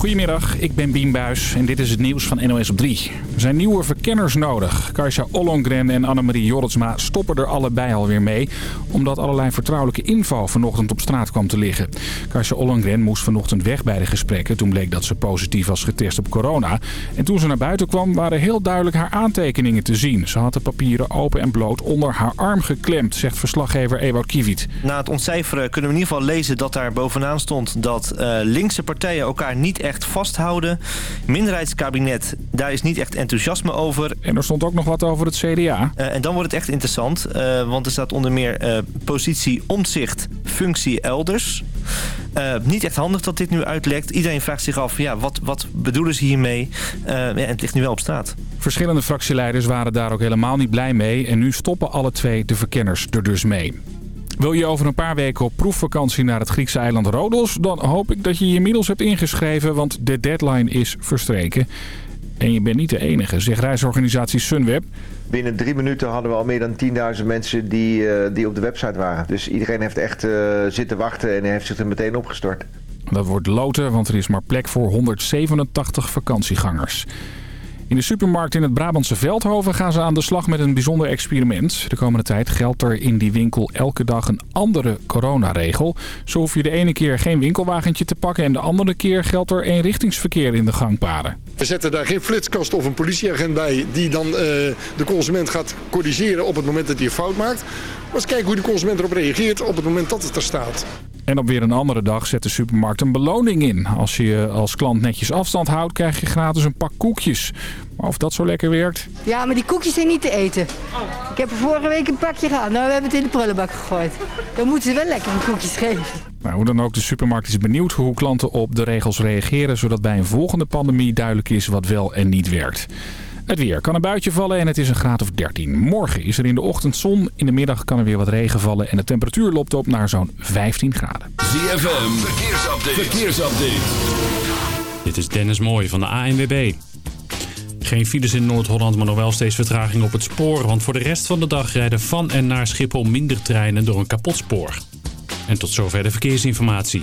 Goedemiddag, ik ben Bien Buis en dit is het nieuws van NOS op 3. Er zijn nieuwe verkenners nodig. Kajsa Ollongren en Annemarie Jorritsma stoppen er allebei alweer mee... omdat allerlei vertrouwelijke info vanochtend op straat kwam te liggen. Kajsa Ollongren moest vanochtend weg bij de gesprekken... toen bleek dat ze positief was getest op corona. En toen ze naar buiten kwam waren heel duidelijk haar aantekeningen te zien. Ze had de papieren open en bloot onder haar arm geklemd, zegt verslaggever Ewout Kiviet. Na het ontcijferen kunnen we in ieder geval lezen dat daar bovenaan stond... dat uh, linkse partijen elkaar niet echt vasthouden. Minderheidskabinet, daar is niet echt enthousiasme over. En er stond ook nog wat over het CDA. Uh, en dan wordt het echt interessant, uh, want er staat onder meer uh, positie omzicht, functie elders. niet echt handig dat dit nu uitlekt. Iedereen vraagt zich af, ja, wat, wat bedoelen ze hiermee? ja, en het ligt nu wel op straat. Verschillende fractieleiders waren daar ook helemaal niet blij mee. En nu stoppen alle twee de verkenners er dus mee. Wil je over een paar weken op proefvakantie naar het Griekse eiland Rodos... dan hoop ik dat je je inmiddels hebt ingeschreven, want de deadline is verstreken. En je bent niet de enige, zegt reisorganisatie Sunweb. Binnen drie minuten hadden we al meer dan 10.000 mensen die, uh, die op de website waren. Dus iedereen heeft echt uh, zitten wachten en heeft zich er meteen opgestort. Dat wordt loten, want er is maar plek voor 187 vakantiegangers. In de supermarkt in het Brabantse Veldhoven gaan ze aan de slag met een bijzonder experiment. De komende tijd geldt er in die winkel elke dag een andere coronaregel. Zo hoef je de ene keer geen winkelwagentje te pakken en de andere keer geldt er eenrichtingsverkeer in de gangpaden. We zetten daar geen flitskast of een politieagent bij die dan uh, de consument gaat corrigeren op het moment dat hij een fout maakt. Maar eens kijken hoe de consument erop reageert op het moment dat het er staat. En op weer een andere dag zet de supermarkt een beloning in. Als je als klant netjes afstand houdt, krijg je gratis een pak koekjes. Maar of dat zo lekker werkt? Ja, maar die koekjes zijn niet te eten. Ik heb er vorige week een pakje gehad. Nou, we hebben het in de prullenbak gegooid. Dan moeten ze wel lekker een koekjes geven. Nou, hoe dan ook, de supermarkt is benieuwd hoe klanten op de regels reageren... zodat bij een volgende pandemie duidelijk is wat wel en niet werkt. Het weer kan een buitje vallen en het is een graad of 13. Morgen is er in de ochtend zon. In de middag kan er weer wat regen vallen en de temperatuur loopt op naar zo'n 15 graden. ZFM, verkeersupdate. verkeersupdate. Dit is Dennis Mooij van de ANWB. Geen files in Noord-Holland, maar nog wel steeds vertraging op het spoor. Want voor de rest van de dag rijden van en naar Schiphol minder treinen door een kapot spoor. En tot zover de verkeersinformatie.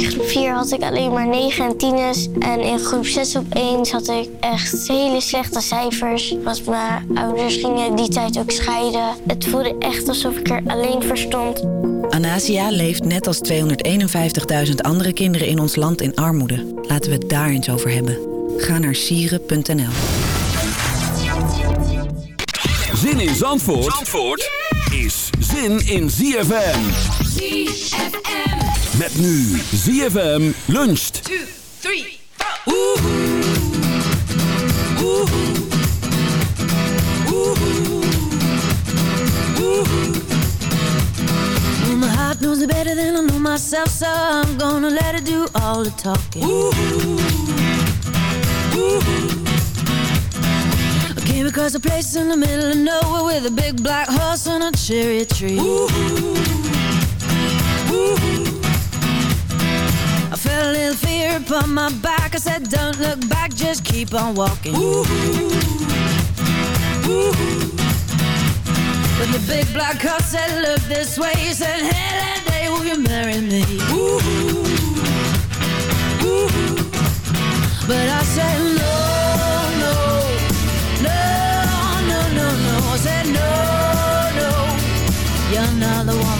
In groep 4 had ik alleen maar 9 en 10's. En in groep 6 op 1 had ik echt hele slechte cijfers. Want mijn ouders gingen die tijd ook scheiden. Het voelde echt alsof ik er alleen voor stond. Anasia leeft net als 251.000 andere kinderen in ons land in armoede. Laten we het daar eens over hebben. Ga naar sieren.nl Zin in Zandvoort, Zandvoort is zin in ZFM. ZFM. Met nu ZFM luncht. 2, 3, 4. Oeh. Oeh. Well, my heart knows it better than I know myself, so I'm gonna let it do all the talking. Ooh. Ooh. I came across a place in the middle of nowhere with a big black horse and a cherry tree. Ooh. Felt a little fear upon my back. I said, don't look back, just keep on walking. Ooh. Ooh. When the big black car said, look this way, he said, hey, that day will you marry me? Ooh. Ooh. But I said, no, no, no, no, no, no. I said, no, no, you're not the one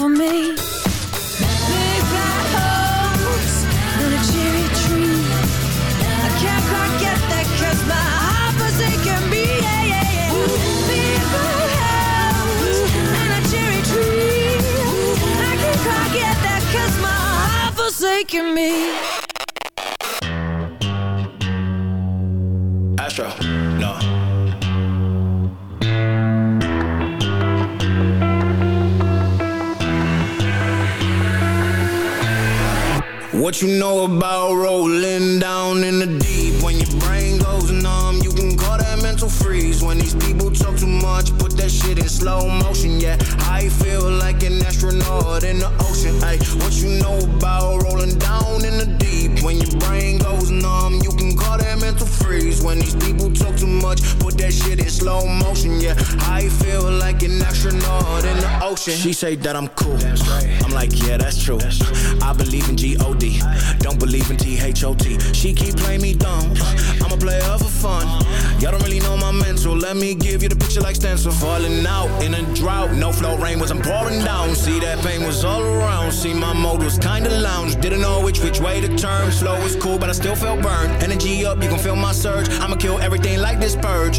for me. Forsaken me. Astro, no. What you know about rolling down in the deep? When your brain goes numb, you can call that mental freeze. When these people talk too much, put that shit in slow motion. Yeah, I feel like an astronaut in the ocean. Ay, what you know about rolling down in the deep? When your brain goes numb, you can call that mental freeze. When these people talk too much, put that shit in slow motion. Yeah, I feel like an astronaut in the ocean. She say that I'm cool. I'm like, yeah, that's true. I believe in G-O-D. Don't believe in T-H-O-T. She keep playing me dumb. I'm a player for fun. Y'all don't really know my mental. Let me give you the picture like stencil. Falling out in a drought. No flow rain wasn't pouring down. See that pain was all around. See my mode was kinda lounge. Didn't know which which way to turn. Flow was cool, but I still felt burned. Energy up, you can feel my surge. I'ma kill everything like this purge.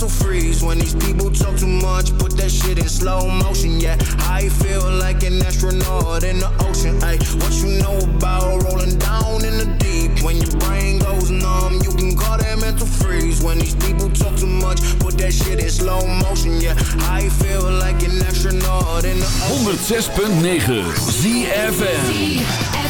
mental freeze. When these people talk too much, put that shit in slow motion. Yeah, I feel like an astronaut in the ocean. Ay, what you know about rolling down in the deep? When your brain goes numb, you can call that mental freeze. When these people talk too much, put that shit in slow motion. Yeah, I feel like an astronaut in the ocean. 106.9 ZFM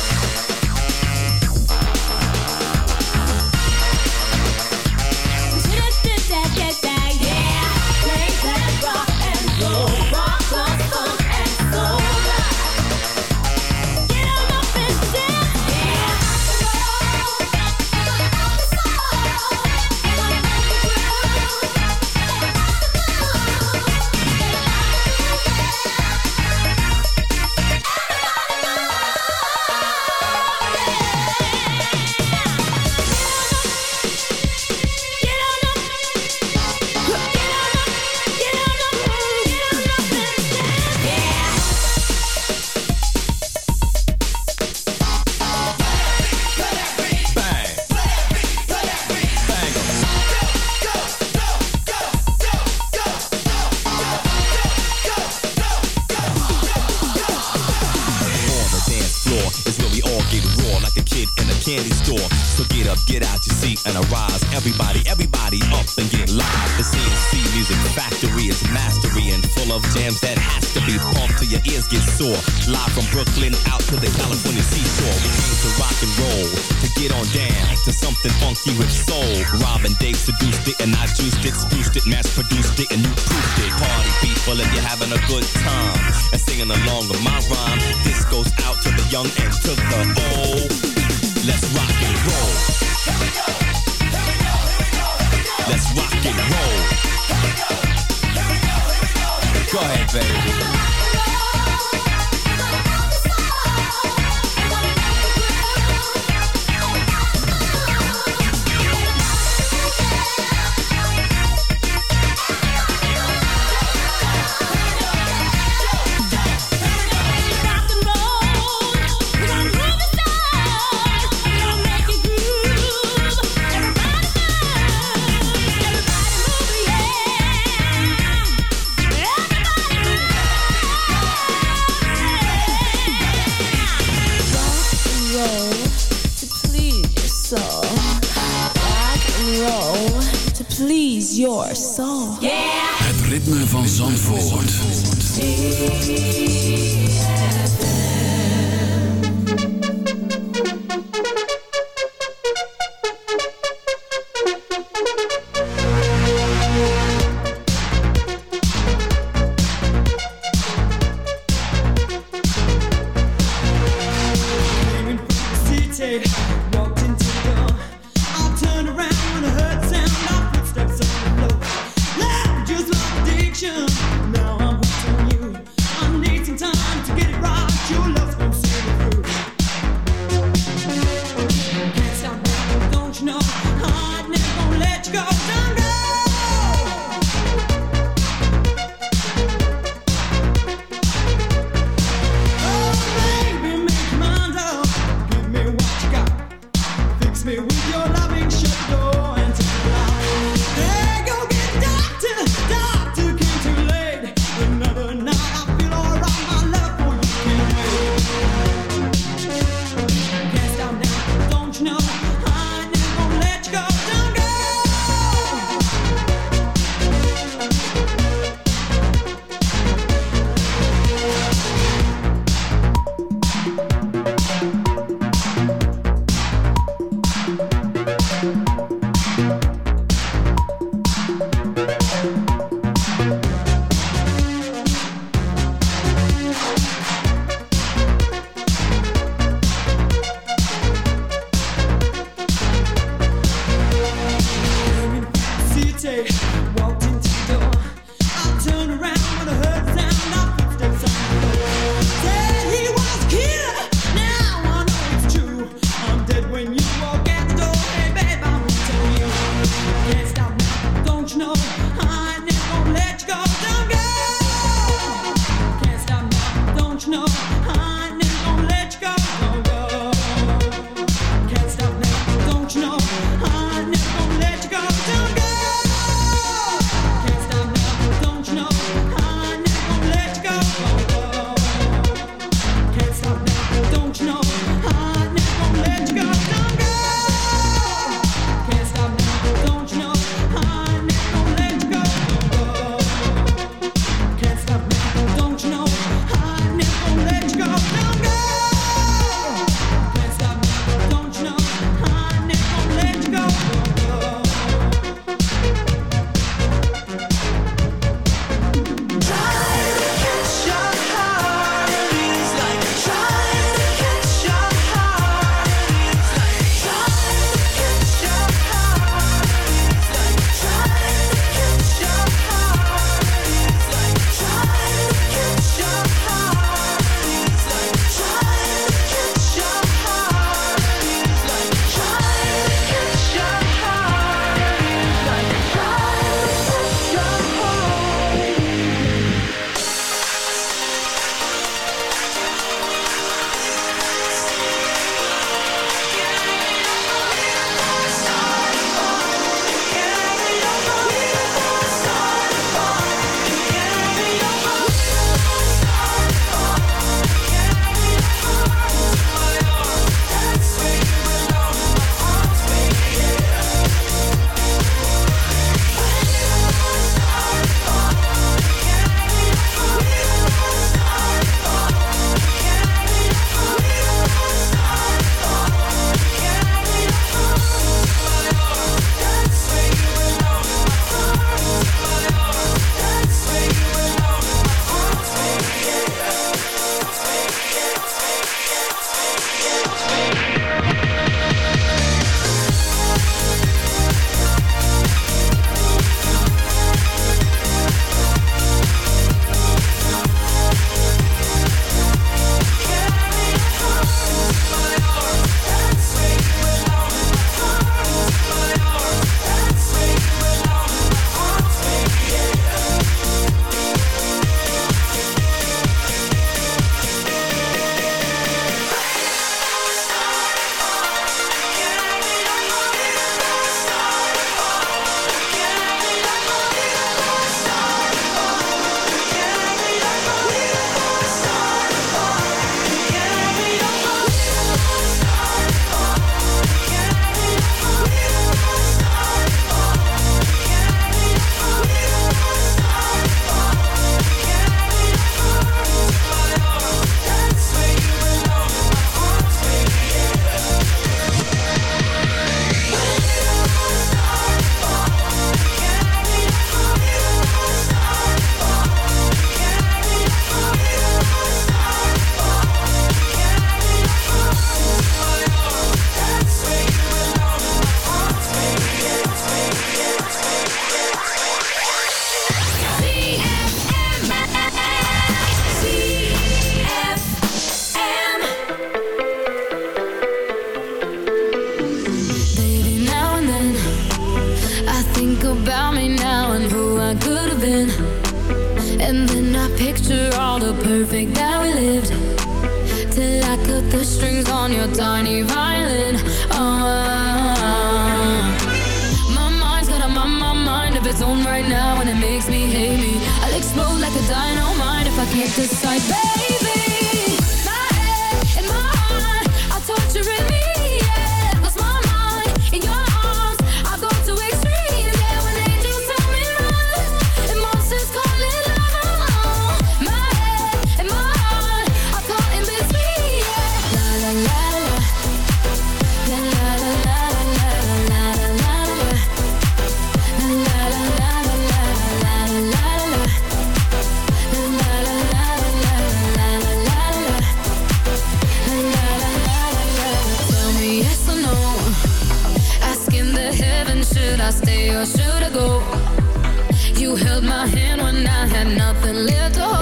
you held my hand when I had nothing left to hold.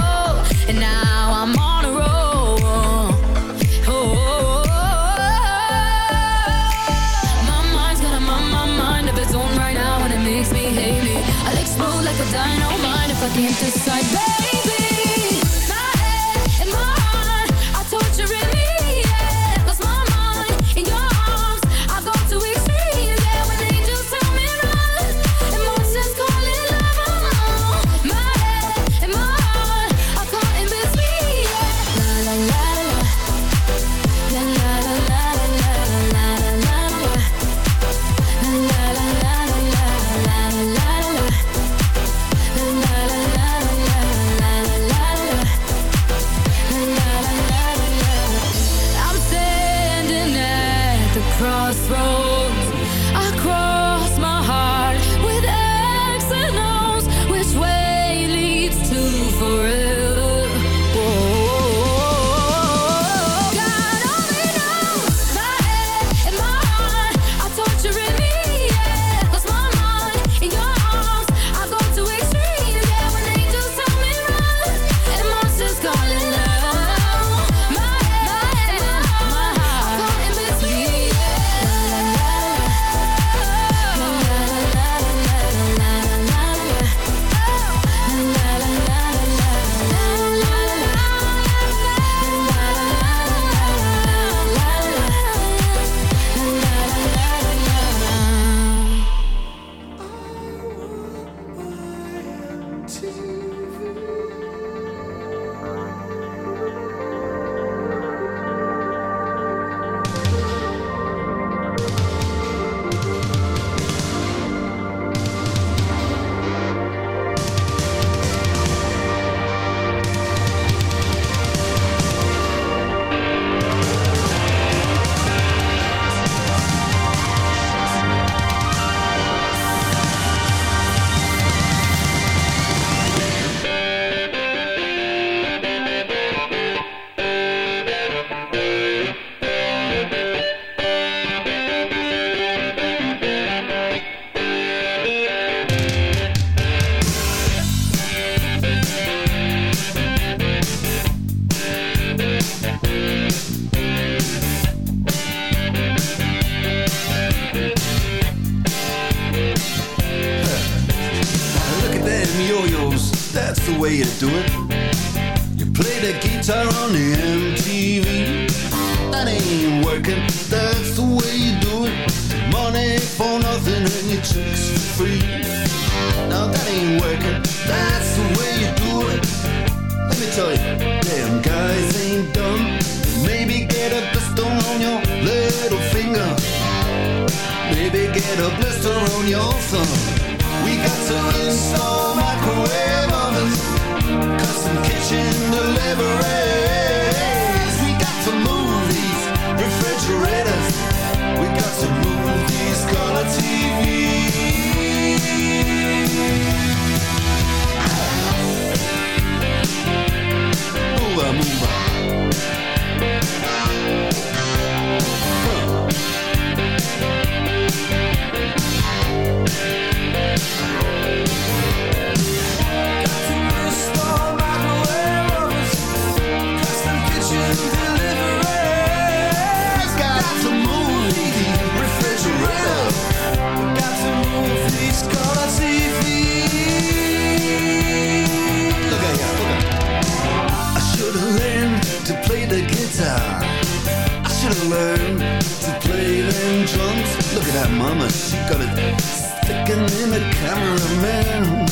mama, she got it sticking in the cameraman.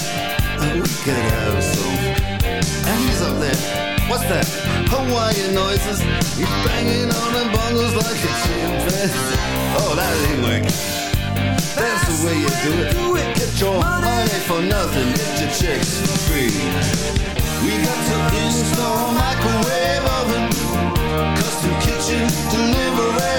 And we could have some. And he's up there. What's that? Hawaiian noises. He's banging on the bongos like a chimpanzee. Oh, that ain't work. That's, That's the way you do it. do it. Get your money. money for nothing. Get your chicks for free. We got to install microwave oven, custom kitchen delivery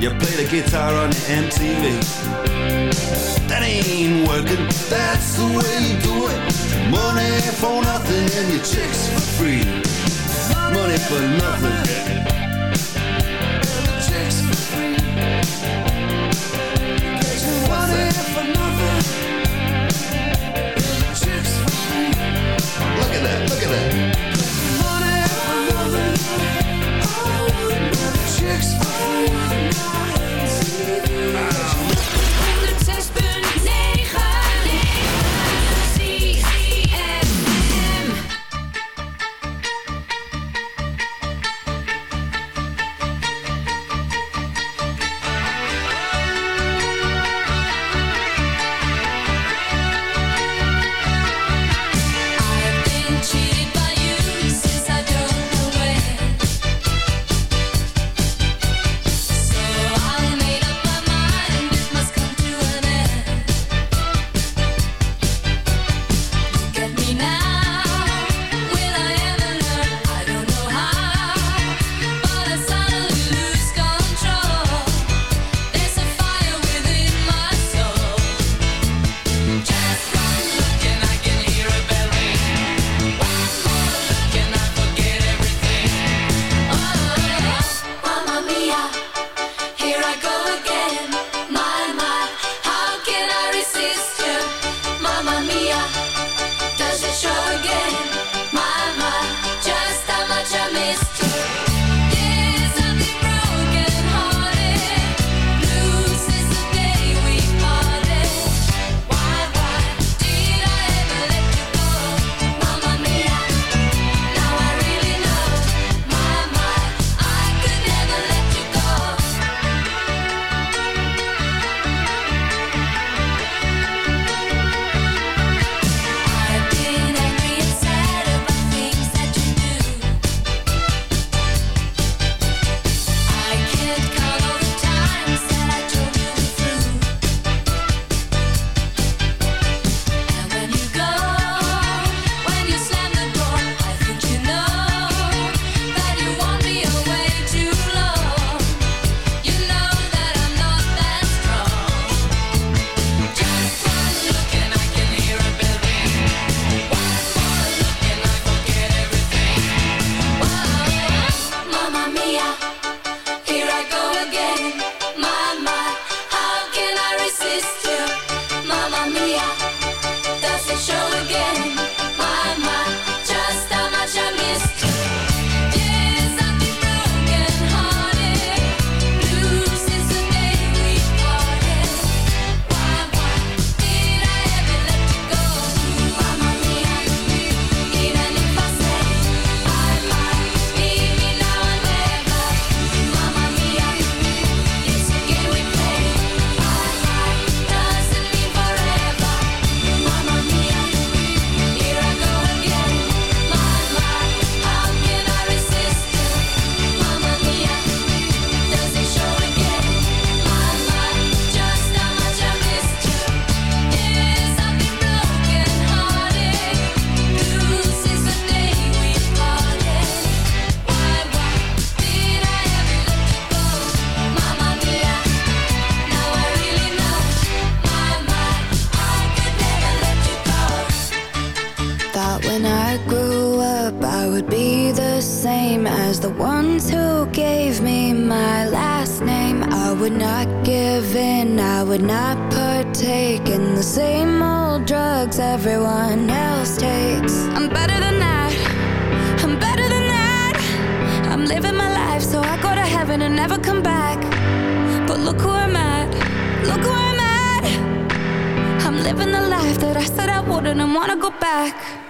You play the guitar on MTV That ain't working, that's the way you do it. Money for nothing and your chicks for free. Money for nothing. Look at that, look at that. Money for nothing, oh, chicks for free. Look where I'm at. I'm living the life that I said I wouldn't and wanna go back.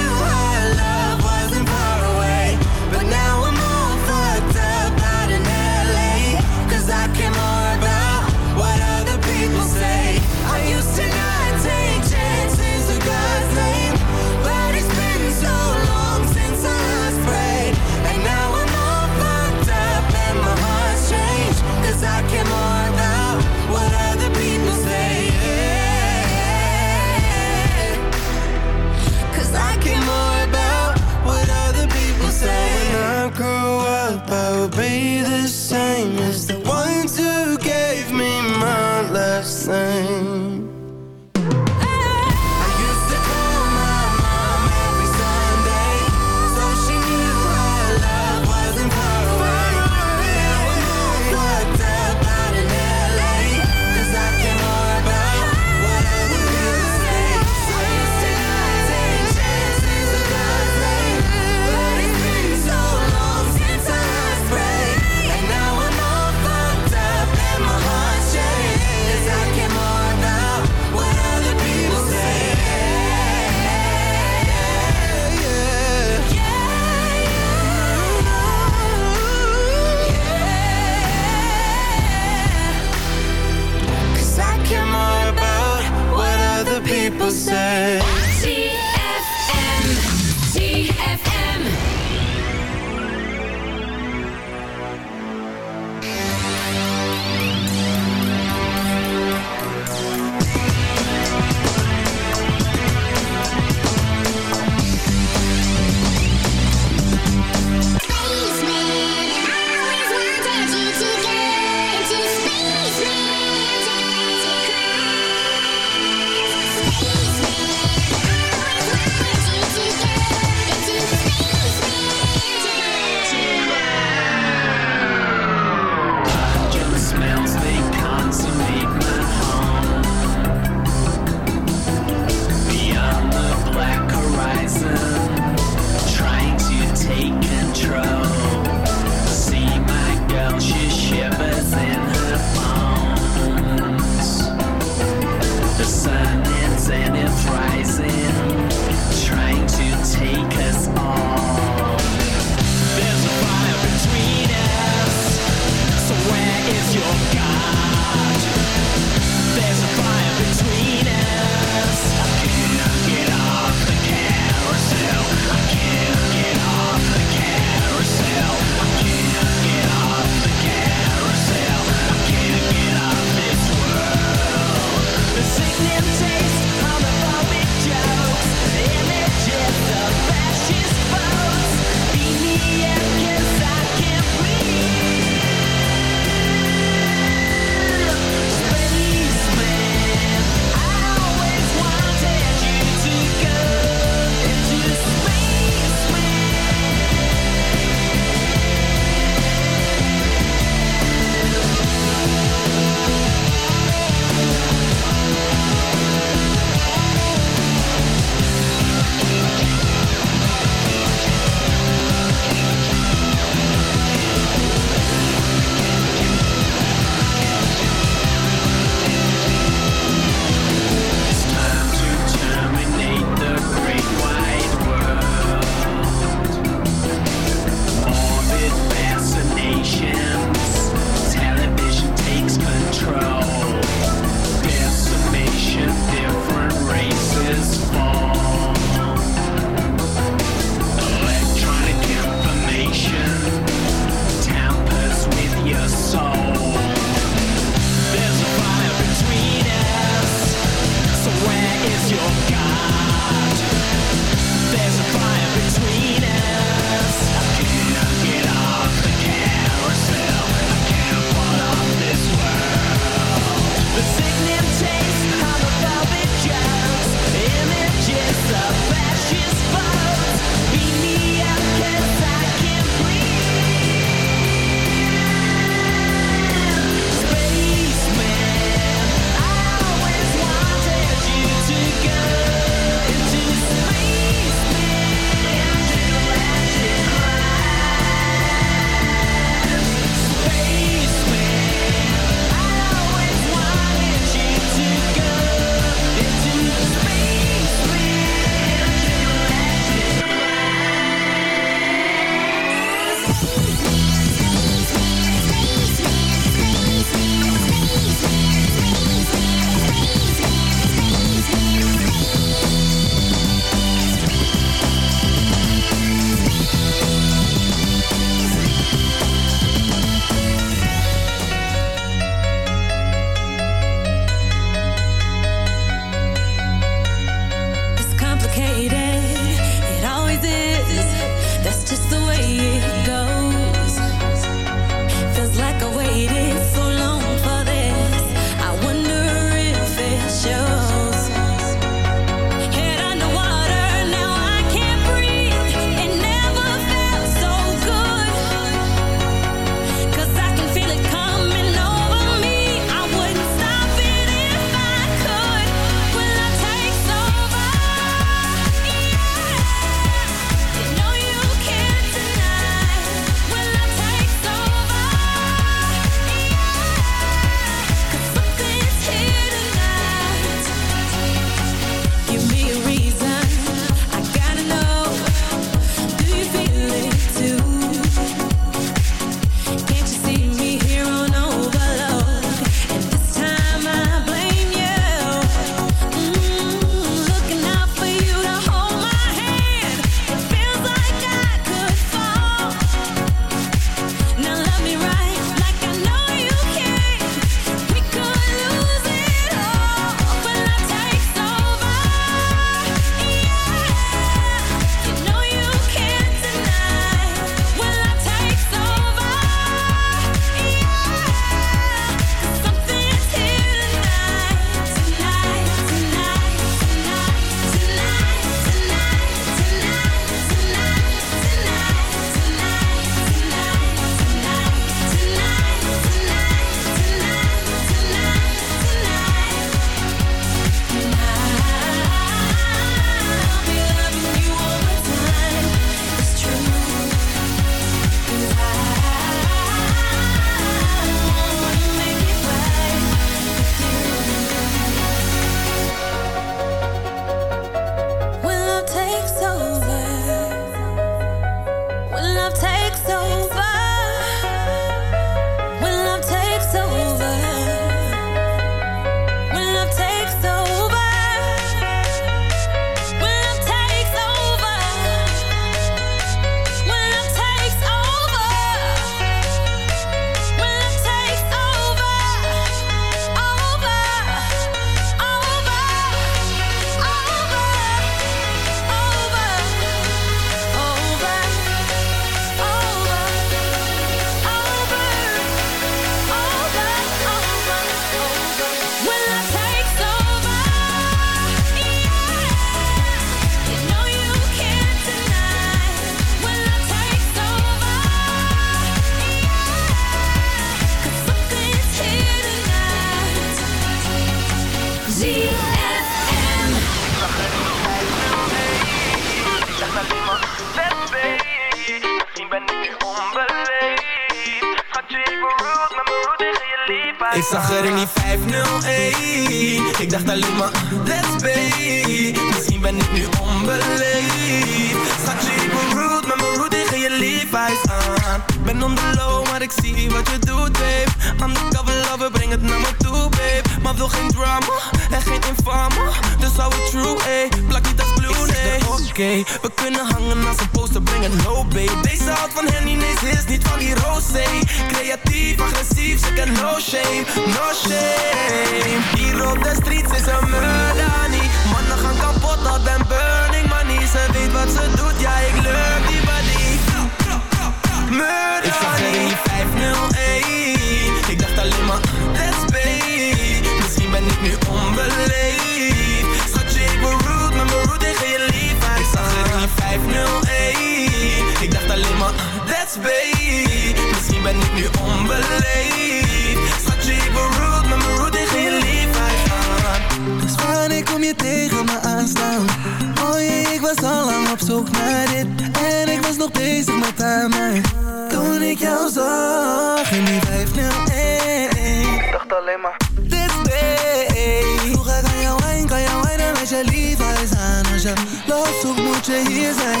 je hier zijn.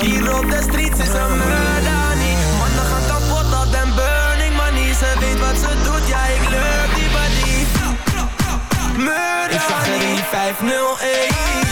Hier op de streets is een murder niet. Mannen gaan kapot, dat den burning money. Ze weet wat ze doet, ja, ik leuk die body. Murder Ik zag er in 501.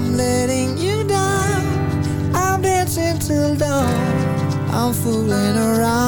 I'm letting you down. I'm dancing till dawn. I'm fooling around.